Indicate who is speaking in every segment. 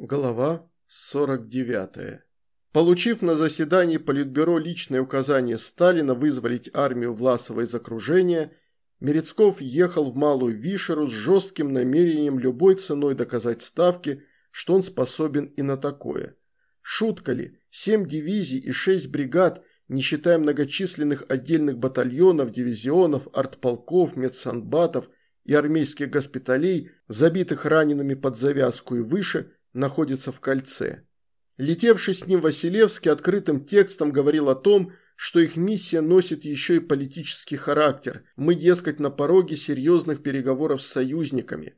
Speaker 1: Глава 49. Получив на заседании Политбюро личное указание Сталина вызволить армию Власова из окружения, Мерецков ехал в Малую Вишеру с жестким намерением любой ценой доказать Ставке, что он способен и на такое. Шутка ли, семь дивизий и шесть бригад, не считая многочисленных отдельных батальонов, дивизионов, артполков, медсанбатов и армейских госпиталей, забитых ранеными под завязку и выше – находится в кольце. Летевший с ним Василевский открытым текстом говорил о том, что их миссия носит еще и политический характер. Мы, дескать, на пороге серьезных переговоров с союзниками.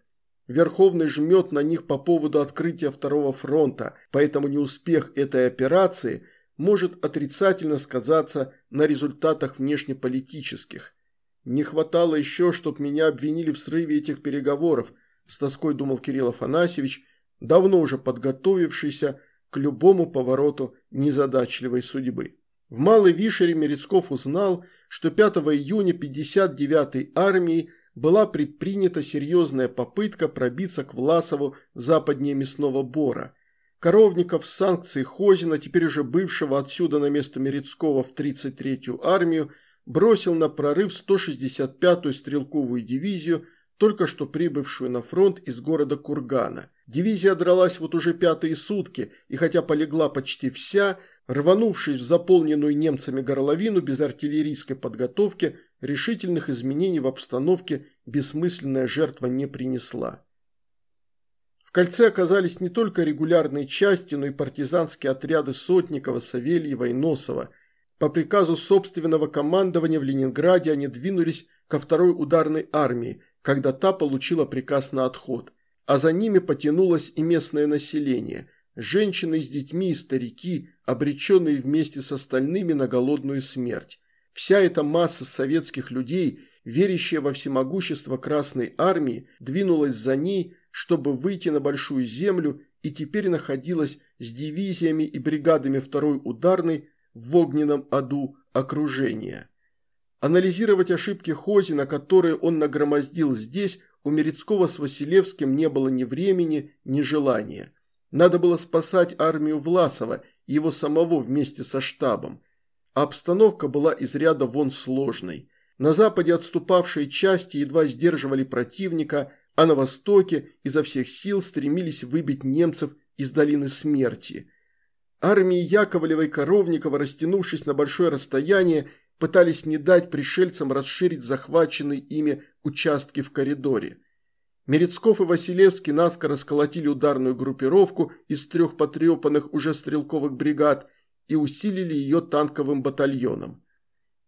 Speaker 1: Верховный жмет на них по поводу открытия Второго фронта, поэтому неуспех этой операции может отрицательно сказаться на результатах внешнеполитических. Не хватало еще, чтобы меня обвинили в срыве этих переговоров, с тоской думал Кирилл Афанасьевич, давно уже подготовившийся к любому повороту незадачливой судьбы. В Малой Вишере Мерецков узнал, что 5 июня 59-й армии была предпринята серьезная попытка пробиться к Власову западнее мясного бора. Коровников с санкцией Хозина, теперь уже бывшего отсюда на место Мерецкого в 33-ю армию, бросил на прорыв 165-ю стрелковую дивизию, только что прибывшую на фронт из города Кургана – Дивизия дралась вот уже пятые сутки, и хотя полегла почти вся, рванувшись в заполненную немцами горловину без артиллерийской подготовки, решительных изменений в обстановке бессмысленная жертва не принесла. В кольце оказались не только регулярные части, но и партизанские отряды Сотникова, Савельева и Носова. По приказу собственного командования в Ленинграде они двинулись ко второй ударной армии, когда та получила приказ на отход – а за ними потянулось и местное население, женщины с детьми и старики, обреченные вместе с остальными на голодную смерть. Вся эта масса советских людей, верящая во всемогущество Красной Армии, двинулась за ней, чтобы выйти на Большую Землю и теперь находилась с дивизиями и бригадами второй ударной в огненном аду окружения. Анализировать ошибки Хозина, которые он нагромоздил здесь, у Мерецкого с Василевским не было ни времени, ни желания. Надо было спасать армию Власова и его самого вместе со штабом. А обстановка была из ряда вон сложной. На западе отступавшие части едва сдерживали противника, а на востоке изо всех сил стремились выбить немцев из долины смерти. Армии Яковлева-Коровникова, растянувшись на большое расстояние, пытались не дать пришельцам расширить захваченные ими участки в коридоре. Мерецков и Василевский наскоро сколотили ударную группировку из трех потрепанных уже стрелковых бригад и усилили ее танковым батальоном.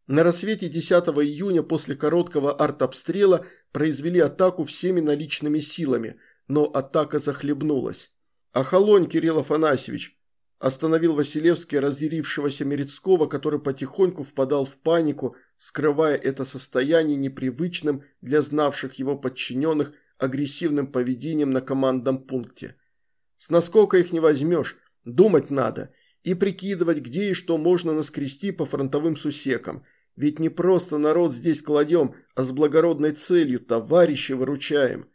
Speaker 1: На рассвете 10 июня после короткого артобстрела произвели атаку всеми наличными силами, но атака захлебнулась. «Охолонь, Кирилл Афанасьевич!» Остановил Василевский разъярившегося Мерецкого, который потихоньку впадал в панику, скрывая это состояние непривычным для знавших его подчиненных агрессивным поведением на командном пункте. С наскока их не возьмешь, думать надо и прикидывать, где и что можно наскрести по фронтовым сусекам. Ведь не просто народ здесь кладем, а с благородной целью, товарищи выручаем.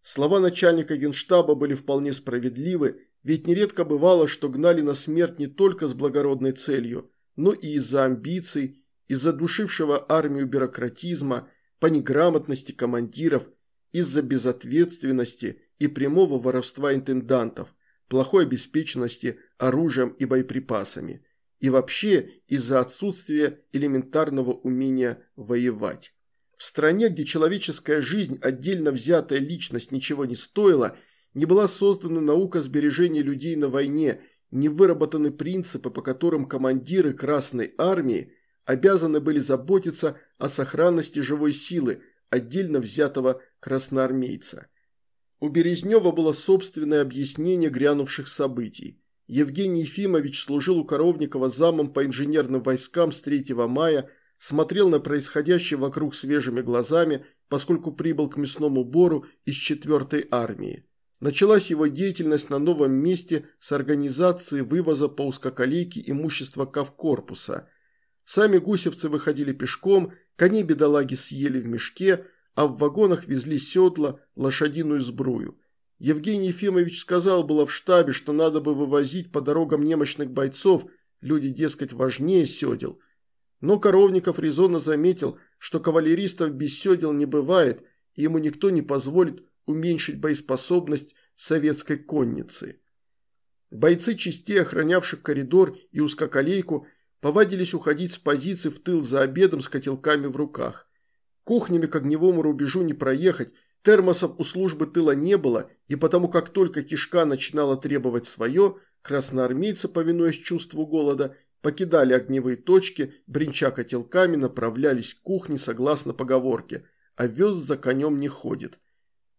Speaker 1: Слова начальника генштаба были вполне справедливы ведь нередко бывало, что гнали на смерть не только с благородной целью, но и из-за амбиций, из-за душившего армию бюрократизма, по неграмотности командиров, из-за безответственности и прямого воровства интендантов, плохой обеспеченности оружием и боеприпасами, и вообще из-за отсутствия элементарного умения воевать. В стране, где человеческая жизнь, отдельно взятая личность, ничего не стоила – не была создана наука сбережения людей на войне, не выработаны принципы, по которым командиры Красной Армии обязаны были заботиться о сохранности живой силы отдельно взятого красноармейца. У Березнева было собственное объяснение грянувших событий. Евгений Ефимович служил у Коровникова замом по инженерным войскам с 3 мая, смотрел на происходящее вокруг свежими глазами, поскольку прибыл к мясному бору из 4-й армии. Началась его деятельность на новом месте с организацией вывоза по узкоколейке имущества Кавкорпуса. Сами гусевцы выходили пешком, коней бедолаги съели в мешке, а в вагонах везли седла, лошадиную сбрую. Евгений Ефимович сказал было в штабе, что надо бы вывозить по дорогам немощных бойцов, люди, дескать, важнее седел. Но Коровников резонно заметил, что кавалеристов без седел не бывает, и ему никто не позволит уменьшить боеспособность советской конницы. Бойцы частей, охранявших коридор и узкоколейку, повадились уходить с позиций в тыл за обедом с котелками в руках. Кухнями к огневому рубежу не проехать, термосов у службы тыла не было, и потому как только кишка начинала требовать свое, красноармейцы, повинуясь чувству голода, покидали огневые точки, бренча котелками, направлялись к кухне согласно поговорке «овес за конем не ходит».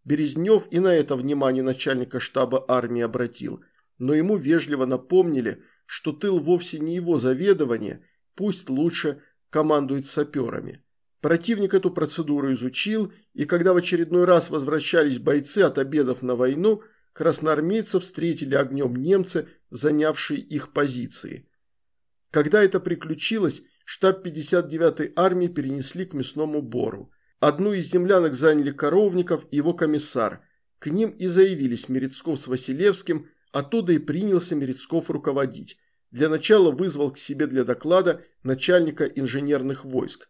Speaker 1: Березнев и на это внимание начальника штаба армии обратил, но ему вежливо напомнили, что тыл вовсе не его заведование, пусть лучше командует саперами. Противник эту процедуру изучил, и когда в очередной раз возвращались бойцы от обедов на войну, красноармейцев встретили огнем немцы, занявшие их позиции. Когда это приключилось, штаб 59-й армии перенесли к мясному бору. Одну из землянок заняли Коровников и его комиссар. К ним и заявились Мерецков с Василевским, оттуда и принялся Мерецков руководить. Для начала вызвал к себе для доклада начальника инженерных войск.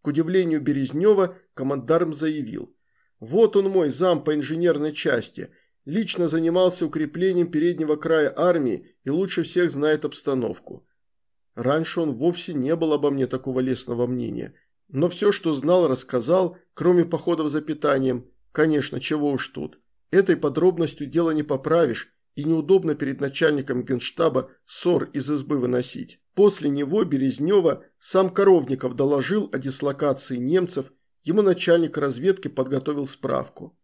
Speaker 1: К удивлению Березнева, командарм заявил. «Вот он мой зам по инженерной части. Лично занимался укреплением переднего края армии и лучше всех знает обстановку». Раньше он вовсе не был обо мне такого лестного мнения – но все, что знал, рассказал, кроме походов за питанием. Конечно, чего уж тут. Этой подробностью дело не поправишь, и неудобно перед начальником генштаба ссор из избы выносить. После него Березнева сам Коровников доложил о дислокации немцев, ему начальник разведки подготовил справку.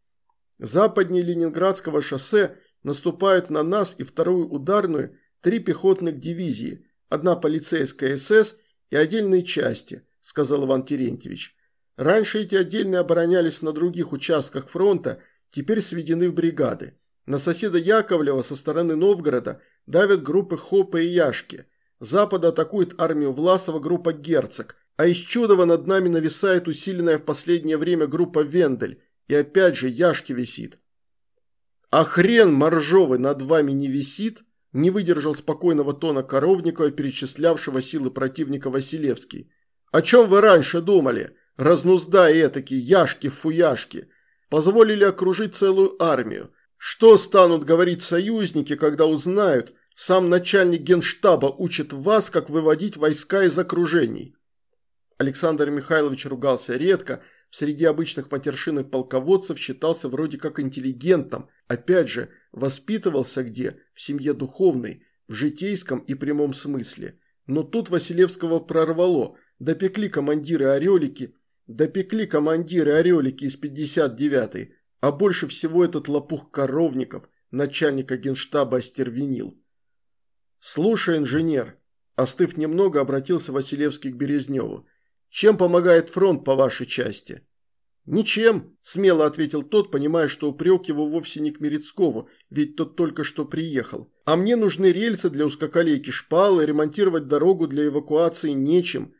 Speaker 1: Западнее Ленинградского шоссе наступают на нас и вторую ударную три пехотных дивизии, одна полицейская СС и отдельные части – сказал Иван Терентьевич. Раньше эти отдельные оборонялись на других участках фронта, теперь сведены в бригады. На соседа Яковлева со стороны Новгорода давят группы Хопа и Яшки. Запада атакует армию Власова группа Герцог, а из Чудова над нами нависает усиленная в последнее время группа Вендель, и опять же Яшки висит. «А хрен моржовый над вами не висит?» не выдержал спокойного тона Коровникова, перечислявшего силы противника Василевский. О чем вы раньше думали? Разнузда этаки, яшки-фуяшки. Позволили окружить целую армию. Что станут говорить союзники, когда узнают, сам начальник генштаба учит вас, как выводить войска из окружений? Александр Михайлович ругался редко, среди обычных матершинных полководцев считался вроде как интеллигентом, опять же, воспитывался где? В семье духовной, в житейском и прямом смысле. Но тут Василевского прорвало, Допекли командиры Орелики, допекли командиры Орелики из 59-й, а больше всего этот лопух Коровников, начальника генштаба, остервенил. «Слушай, инженер», – остыв немного, обратился Василевский к Березневу, – «чем помогает фронт по вашей части?» «Ничем», – смело ответил тот, понимая, что упрек его вовсе не к Мерецкову, ведь тот только что приехал. «А мне нужны рельсы для узкоколейки шпалы, ремонтировать дорогу для эвакуации нечем.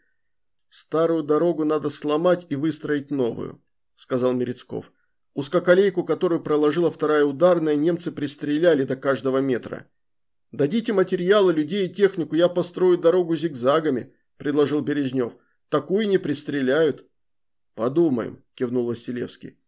Speaker 1: «Старую дорогу надо сломать и выстроить новую», – сказал Мерецков. «Узкоколейку, которую проложила вторая ударная, немцы пристреляли до каждого метра». «Дадите материалы, людей и технику, я построю дорогу зигзагами», – предложил Березнев. «Такую не пристреляют». «Подумаем», – кивнул Василевский.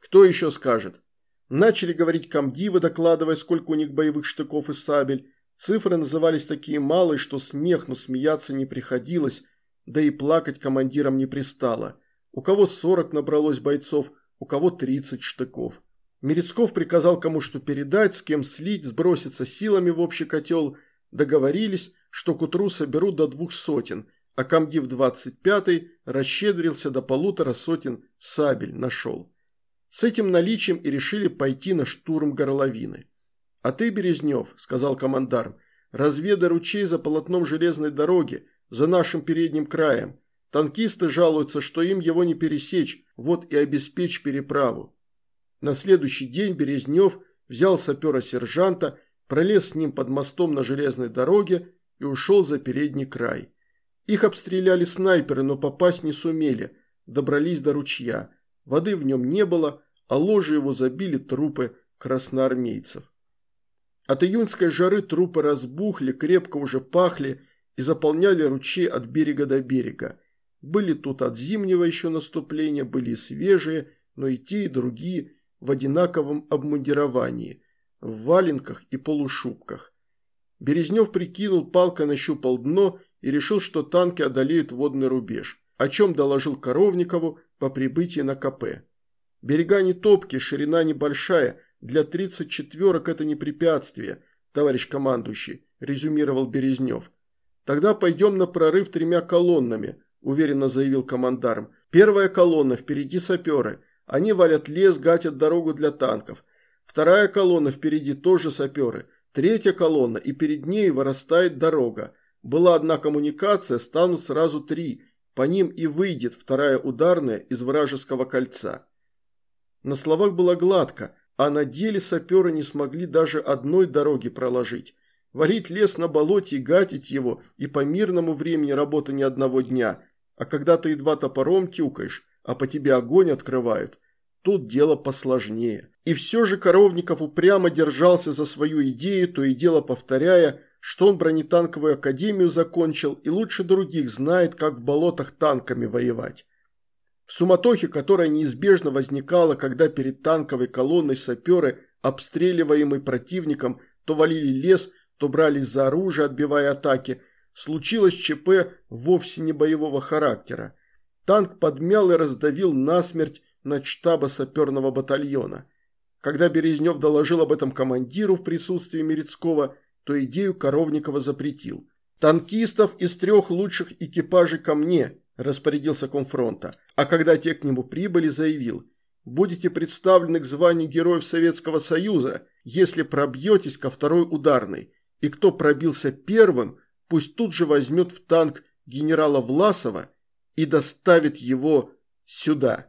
Speaker 1: «Кто еще скажет?» Начали говорить комдивы, докладывая, сколько у них боевых штыков и сабель. Цифры назывались такие малые, что смех, но смеяться не приходилось – да и плакать командирам не пристало. У кого 40 набралось бойцов, у кого 30 штыков. Мерецков приказал кому что передать, с кем слить, сброситься силами в общий котел. Договорились, что к утру соберут до двух сотен, а комдив 25-й расщедрился до полутора сотен сабель нашел. С этим наличием и решили пойти на штурм горловины. «А ты, Березнев», – сказал командарм, – «разведай ручей за полотном железной дороги, за нашим передним краем. Танкисты жалуются, что им его не пересечь, вот и обеспечь переправу. На следующий день Березнев взял сапера-сержанта, пролез с ним под мостом на железной дороге и ушел за передний край. Их обстреляли снайперы, но попасть не сумели, добрались до ручья. Воды в нем не было, а ложе его забили трупы красноармейцев. От июньской жары трупы разбухли, крепко уже пахли и заполняли ручей от берега до берега. Были тут от зимнего еще наступления, были и свежие, но и те, и другие в одинаковом обмундировании, в валенках и полушубках. Березнев прикинул, палкой нащупал дно и решил, что танки одолеют водный рубеж, о чем доложил Коровникову по прибытии на КП. Берега не топки, ширина небольшая, для 34-ок это не препятствие, товарищ командующий, резюмировал Березнев. Тогда пойдем на прорыв тремя колоннами, уверенно заявил командарм. Первая колонна, впереди саперы. Они валят лес, гатят дорогу для танков. Вторая колонна, впереди тоже саперы. Третья колонна, и перед ней вырастает дорога. Была одна коммуникация, станут сразу три. По ним и выйдет вторая ударная из вражеского кольца. На словах было гладко, а на деле саперы не смогли даже одной дороги проложить. Варить лес на болоте и гатить его, и по мирному времени работа не одного дня. А когда ты едва топором тюкаешь, а по тебе огонь открывают, тут дело посложнее. И все же Коровников упрямо держался за свою идею, то и дело повторяя, что он бронетанковую академию закончил и лучше других знает, как в болотах танками воевать. В суматохе, которая неизбежно возникала, когда перед танковой колонной саперы, обстреливаемый противником, то валили лес, то брались за оружие, отбивая атаки, случилось ЧП вовсе не боевого характера. Танк подмял и раздавил насмерть на штаба саперного батальона. Когда Березнев доложил об этом командиру в присутствии Мерецкого, то идею Коровникова запретил. «Танкистов из трех лучших экипажей ко мне», – распорядился комфронта. А когда те к нему прибыли, заявил, «Будете представлены к званию Героев Советского Союза, если пробьетесь ко второй ударной, и кто пробился первым, пусть тут же возьмет в танк генерала Власова и доставит его сюда».